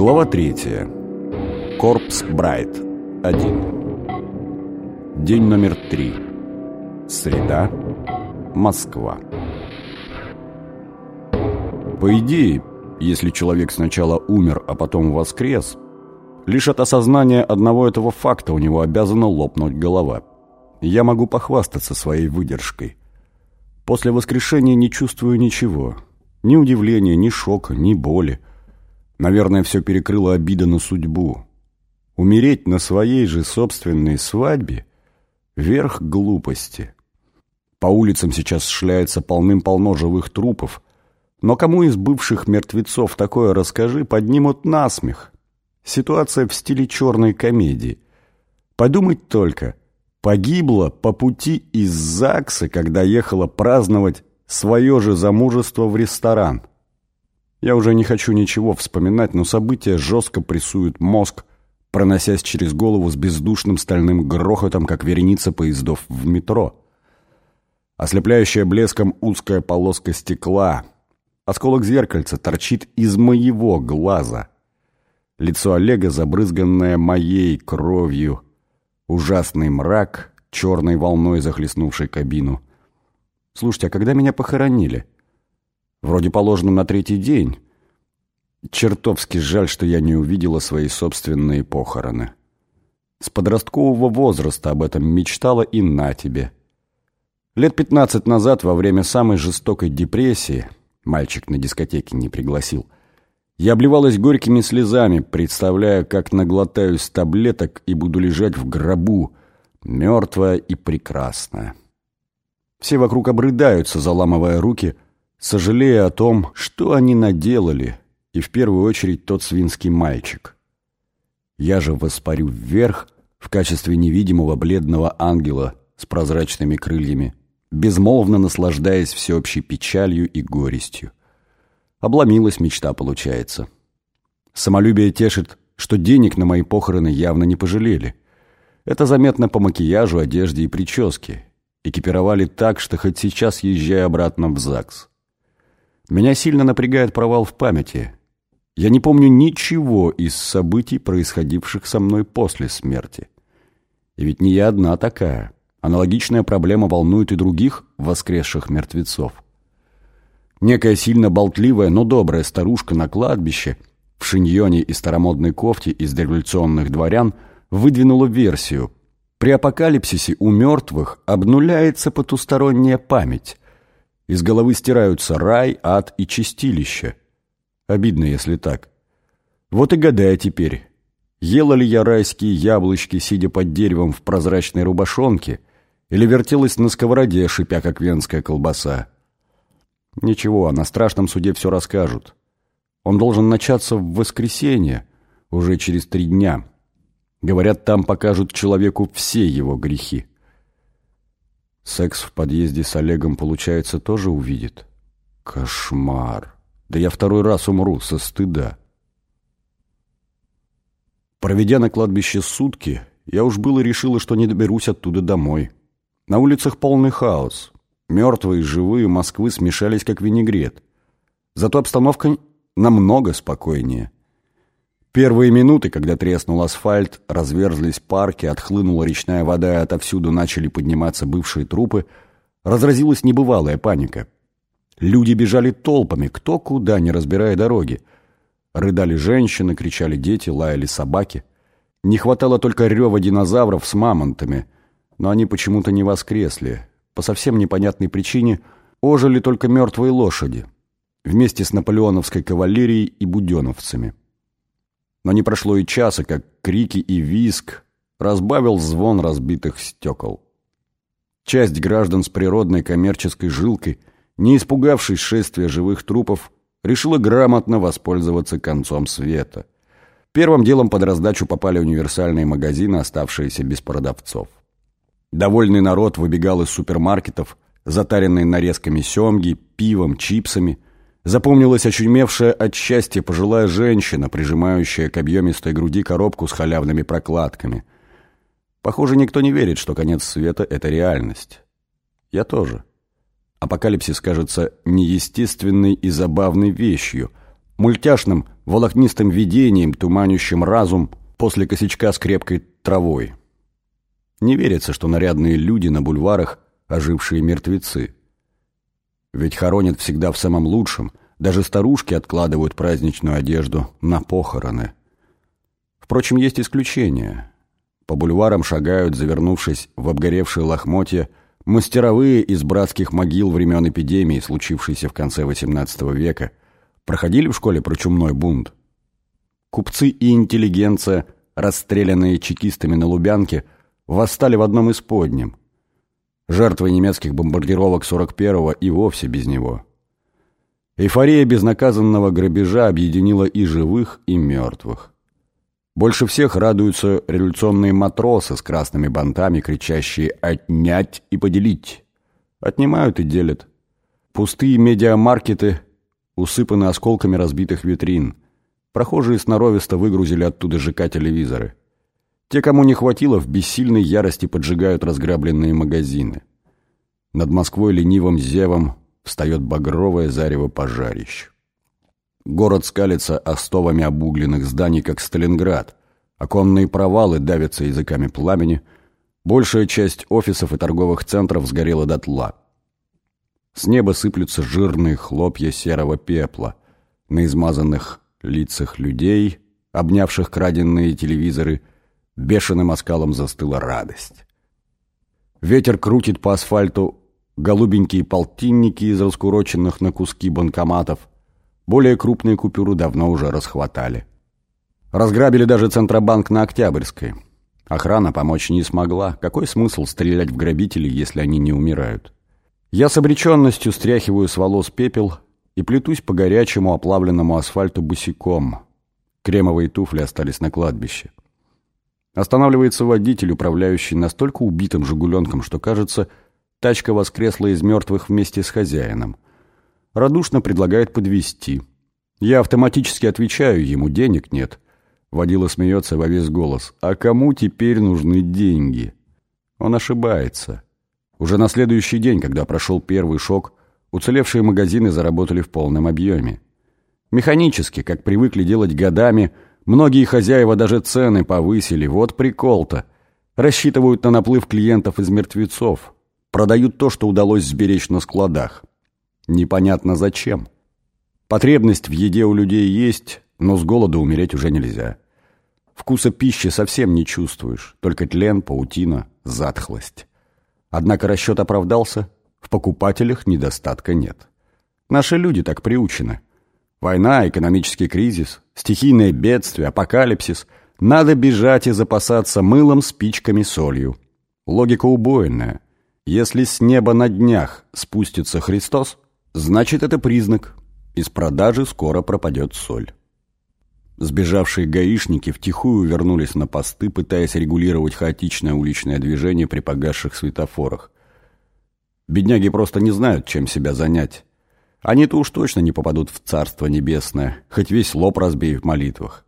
Глава третья. Корпс Брайт. 1. День номер три. Среда. Москва. По идее, если человек сначала умер, а потом воскрес, лишь от осознания одного этого факта у него обязана лопнуть голова. Я могу похвастаться своей выдержкой. После воскрешения не чувствую ничего. Ни удивления, ни шока, ни боли. Наверное, все перекрыло обида на судьбу. Умереть на своей же собственной свадьбе — верх глупости. По улицам сейчас шляется полным-полно живых трупов, но кому из бывших мертвецов такое расскажи, поднимут насмех. Ситуация в стиле черной комедии. Подумать только, погибла по пути из ЗАГСа, когда ехала праздновать свое же замужество в ресторан. Я уже не хочу ничего вспоминать, но события жестко прессуют мозг, проносясь через голову с бездушным стальным грохотом, как вереница поездов в метро. Ослепляющая блеском узкая полоска стекла, осколок зеркальца торчит из моего глаза. Лицо Олега, забрызганное моей кровью, ужасный мрак, черной волной захлестнувший кабину. Слушайте, а когда меня похоронили? Вроде положено на третий день. Чертовски жаль, что я не увидела свои собственные похороны. С подросткового возраста об этом мечтала и на тебе. Лет пятнадцать назад, во время самой жестокой депрессии, мальчик на дискотеке не пригласил, я обливалась горькими слезами, представляя, как наглотаюсь таблеток и буду лежать в гробу, мертвая и прекрасная. Все вокруг обрыдаются, заламывая руки – сожалея о том, что они наделали, и в первую очередь тот свинский мальчик. Я же воспарю вверх в качестве невидимого бледного ангела с прозрачными крыльями, безмолвно наслаждаясь всеобщей печалью и горестью. Обломилась мечта, получается. Самолюбие тешит, что денег на мои похороны явно не пожалели. Это заметно по макияжу, одежде и прическе. Экипировали так, что хоть сейчас езжай обратно в ЗАГС. Меня сильно напрягает провал в памяти. Я не помню ничего из событий, происходивших со мной после смерти. И ведь не я одна такая. Аналогичная проблема волнует и других воскресших мертвецов. Некая сильно болтливая, но добрая старушка на кладбище в шиньоне и старомодной кофте из дореволюционных дворян выдвинула версию. При апокалипсисе у мертвых обнуляется потусторонняя память, из головы стираются рай, ад и чистилище. Обидно, если так. Вот и гадай теперь, ела ли я райские яблочки, сидя под деревом в прозрачной рубашонке, или вертелась на сковороде, шипя, как венская колбаса. Ничего, а на страшном суде все расскажут. Он должен начаться в воскресенье, уже через три дня. Говорят, там покажут человеку все его грехи. Секс в подъезде с Олегом, получается, тоже увидит? Кошмар. Да я второй раз умру со стыда. Проведя на кладбище сутки, я уж было решила, что не доберусь оттуда домой. На улицах полный хаос. Мертвые и живые Москвы смешались, как винегрет. Зато обстановка намного спокойнее. Первые минуты, когда треснул асфальт, разверзлись парки, отхлынула речная вода и отовсюду начали подниматься бывшие трупы, разразилась небывалая паника. Люди бежали толпами, кто куда, не разбирая дороги. Рыдали женщины, кричали дети, лаяли собаки. Не хватало только рева динозавров с мамонтами, но они почему-то не воскресли. По совсем непонятной причине ожили только мертвые лошади, вместе с наполеоновской кавалерией и буденовцами. Но не прошло и часа, как крики и визг разбавил звон разбитых стекол. Часть граждан с природной коммерческой жилкой, не испугавшись шествия живых трупов, решила грамотно воспользоваться концом света. Первым делом под раздачу попали универсальные магазины, оставшиеся без продавцов. Довольный народ выбегал из супермаркетов, затаренный нарезками семги, пивом, чипсами – Запомнилась очумевшая от счастья пожилая женщина, прижимающая к объемистой груди коробку с халявными прокладками. Похоже, никто не верит, что конец света — это реальность. Я тоже. Апокалипсис кажется неестественной и забавной вещью, мультяшным волокнистым видением, туманящим разум после косячка с крепкой травой. Не верится, что нарядные люди на бульварах – ожившие мертвецы. Ведь хоронят всегда в самом лучшем, даже старушки откладывают праздничную одежду на похороны. Впрочем, есть исключения. По бульварам шагают, завернувшись в обгоревшие лохмотья, мастеровые из братских могил времен эпидемии, случившейся в конце XVIII века. Проходили в школе про чумной бунт? Купцы и интеллигенция, расстрелянные чекистами на Лубянке, восстали в одном из подним. Жертвы немецких бомбардировок 41-го и вовсе без него. Эйфория безнаказанного грабежа объединила и живых, и мертвых. Больше всех радуются революционные матросы с красными бантами, кричащие «отнять и поделить». Отнимают и делят. Пустые медиамаркеты усыпаны осколками разбитых витрин. Прохожие сноровисто выгрузили оттуда ЖК-телевизоры. Те, кому не хватило, в бессильной ярости поджигают разграбленные магазины. Над Москвой ленивым зевом встает багровое зарево пожарищ. Город скалится остовами обугленных зданий, как Сталинград. Оконные провалы давятся языками пламени. Большая часть офисов и торговых центров сгорела дотла. С неба сыплются жирные хлопья серого пепла. На измазанных лицах людей, обнявших краденные телевизоры, Бешеным оскалом застыла радость. Ветер крутит по асфальту голубенькие полтинники из раскуроченных на куски банкоматов. Более крупные купюры давно уже расхватали. Разграбили даже Центробанк на Октябрьской. Охрана помочь не смогла. Какой смысл стрелять в грабителей, если они не умирают? Я с обреченностью стряхиваю с волос пепел и плетусь по горячему оплавленному асфальту босиком. Кремовые туфли остались на кладбище. Останавливается водитель, управляющий настолько убитым «Жигуленком», что, кажется, тачка воскресла из мертвых вместе с хозяином. Радушно предлагает подвезти. Я автоматически отвечаю ему, денег нет. Водила смеется во весь голос. А кому теперь нужны деньги? Он ошибается. Уже на следующий день, когда прошел первый шок, уцелевшие магазины заработали в полном объеме. Механически, как привыкли делать годами – Многие хозяева даже цены повысили, вот прикол-то. Рассчитывают на наплыв клиентов из мертвецов. Продают то, что удалось сберечь на складах. Непонятно зачем. Потребность в еде у людей есть, но с голода умереть уже нельзя. Вкуса пищи совсем не чувствуешь, только тлен, паутина, затхлость. Однако расчет оправдался, в покупателях недостатка нет. Наши люди так приучены. Война, экономический кризис, стихийное бедствие, апокалипсис. Надо бежать и запасаться мылом, спичками, солью. Логика убойная. Если с неба на днях спустится Христос, значит это признак. Из продажи скоро пропадет соль. Сбежавшие гаишники втихую вернулись на посты, пытаясь регулировать хаотичное уличное движение при погасших светофорах. Бедняги просто не знают, чем себя занять. Они-то уж точно не попадут в Царство Небесное, хоть весь лоб разбей в молитвах.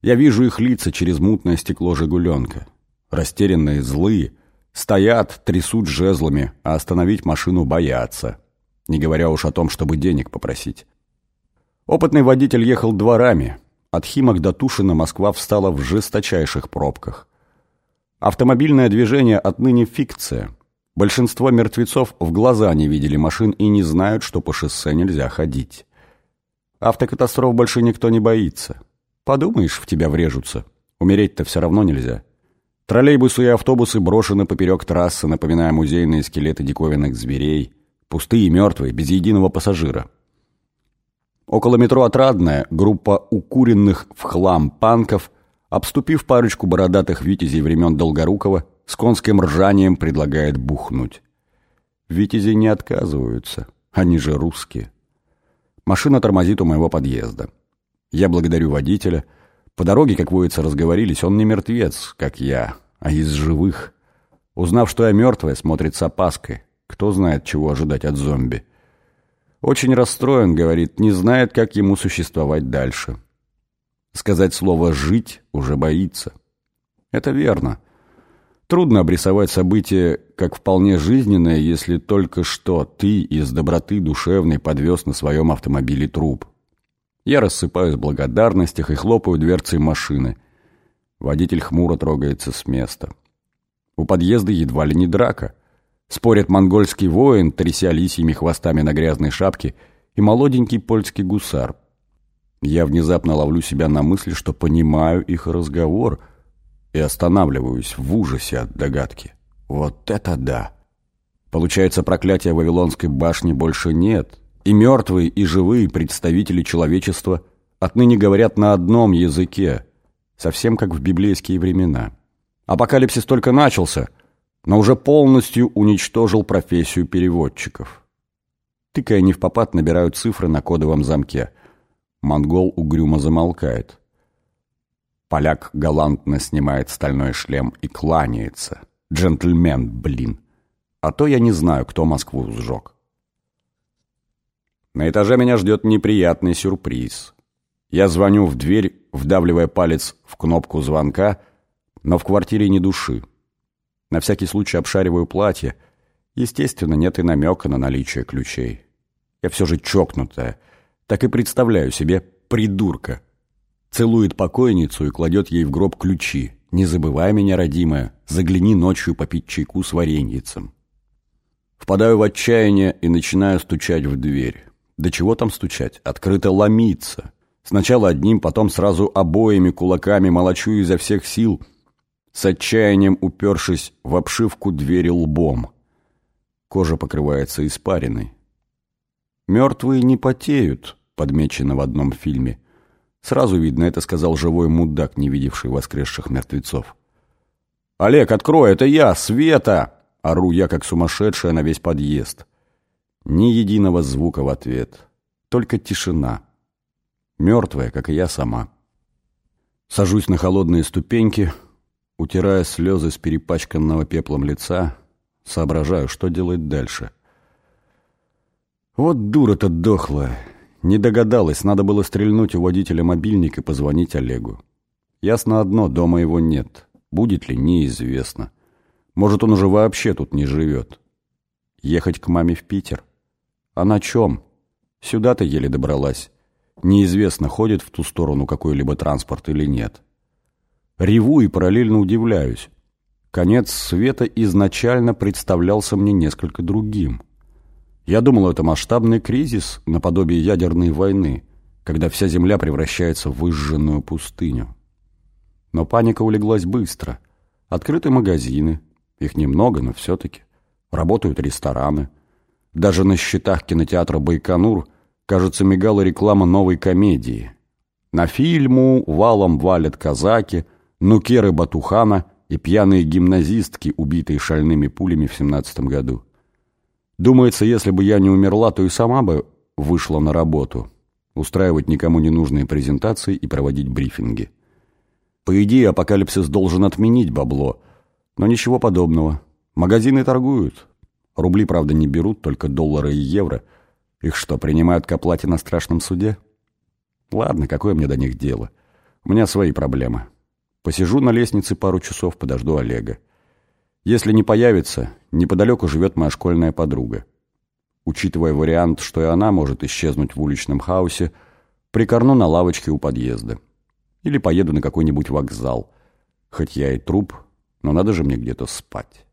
Я вижу их лица через мутное стекло «Жигуленка». Растерянные, злые, стоят, трясут жезлами, а остановить машину боятся. Не говоря уж о том, чтобы денег попросить. Опытный водитель ехал дворами. От Химок до Тушина Москва встала в жесточайших пробках. Автомобильное движение отныне фикция – Большинство мертвецов в глаза не видели машин и не знают, что по шоссе нельзя ходить. Автокатастроф больше никто не боится. Подумаешь, в тебя врежутся. Умереть-то все равно нельзя. Троллейбусы и автобусы брошены поперек трассы, напоминая музейные скелеты диковинных зверей. Пустые и мертвые, без единого пассажира. Около метро «Отрадная» группа укуренных в хлам панков, обступив парочку бородатых витязей времен Долгорукова, с конским ржанием предлагает бухнуть. Витязи не отказываются, они же русские. Машина тормозит у моего подъезда. Я благодарю водителя. По дороге, как водится, разговорились. Он не мертвец, как я, а из живых. Узнав, что я мертвая, смотрит с опаской. Кто знает, чего ожидать от зомби. Очень расстроен, говорит, не знает, как ему существовать дальше. Сказать слово «жить» уже боится. Это верно. Трудно обрисовать событие как вполне жизненное, если только что ты из доброты душевной подвез на своем автомобиле труп. Я рассыпаюсь в благодарностях и хлопаю дверцей машины. Водитель хмуро трогается с места. У подъезда едва ли не драка. Спорят монгольский воин, тряся лисьими хвостами на грязной шапке, и молоденький польский гусар. Я внезапно ловлю себя на мысли, что понимаю их разговор, и останавливаюсь в ужасе от догадки. Вот это да! Получается, проклятия Вавилонской башни больше нет, и мертвые, и живые представители человечества отныне говорят на одном языке, совсем как в библейские времена. Апокалипсис только начался — но уже полностью уничтожил профессию переводчиков. Тыкая не в попад, набирают цифры на кодовом замке. Монгол угрюмо замолкает. Поляк галантно снимает стальной шлем и кланяется. Джентльмен, блин. А то я не знаю, кто Москву сжег. На этаже меня ждет неприятный сюрприз. Я звоню в дверь, вдавливая палец в кнопку звонка, но в квартире ни души. На всякий случай обшариваю платье. Естественно, нет и намека на наличие ключей. Я все же чокнутая. Так и представляю себе придурка. Целует покойницу и кладет ей в гроб ключи. Не забывай меня, родимая, загляни ночью попить чайку с вареньицем. Впадаю в отчаяние и начинаю стучать в дверь. Да чего там стучать? Открыто ломиться. Сначала одним, потом сразу обоими кулаками молочу изо всех сил — с отчаянием упершись в обшивку двери лбом. Кожа покрывается испариной. «Мертвые не потеют», подмечено в одном фильме. Сразу видно, это сказал живой мудак, не видевший воскресших мертвецов. «Олег, открой, это я, Света!» Ору я, как сумасшедшая, на весь подъезд. Ни единого звука в ответ. Только тишина. Мертвая, как и я сама. Сажусь на холодные ступеньки, Утирая слезы с перепачканного пеплом лица, соображаю, что делать дальше. Вот дура-то дохлая. Не догадалась, надо было стрельнуть у водителя мобильник и позвонить Олегу. Ясно одно, дома его нет. Будет ли, неизвестно. Может, он уже вообще тут не живет. Ехать к маме в Питер? А на чем? Сюда-то еле добралась. Неизвестно, ходит в ту сторону какой-либо транспорт или нет. Реву и параллельно удивляюсь. Конец света изначально представлялся мне несколько другим. Я думал, это масштабный кризис наподобие ядерной войны, когда вся Земля превращается в выжженную пустыню. Но паника улеглась быстро. Открыты магазины, их немного, но все-таки. Работают рестораны. Даже на счетах кинотеатра «Байконур» кажется мигала реклама новой комедии. На фильму валом валят казаки – нукеры Батухана и пьяные гимназистки, убитые шальными пулями в семнадцатом году. Думается, если бы я не умерла, то и сама бы вышла на работу, устраивать никому не нужные презентации и проводить брифинги. По идее, апокалипсис должен отменить бабло, но ничего подобного. Магазины торгуют. Рубли, правда, не берут, только доллары и евро. Их что, принимают к оплате на страшном суде? Ладно, какое мне до них дело? У меня свои проблемы. Посижу на лестнице пару часов, подожду Олега. Если не появится, неподалеку живет моя школьная подруга. Учитывая вариант, что и она может исчезнуть в уличном хаосе, прикорну на лавочке у подъезда. Или поеду на какой-нибудь вокзал. Хоть я и труп, но надо же мне где-то спать.